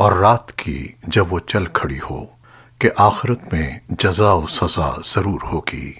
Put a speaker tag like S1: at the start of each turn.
S1: اور رات کی جب وہ چل کھڑی ہو کہ آخرت میں جزا و سزا ضرور ہوگی۔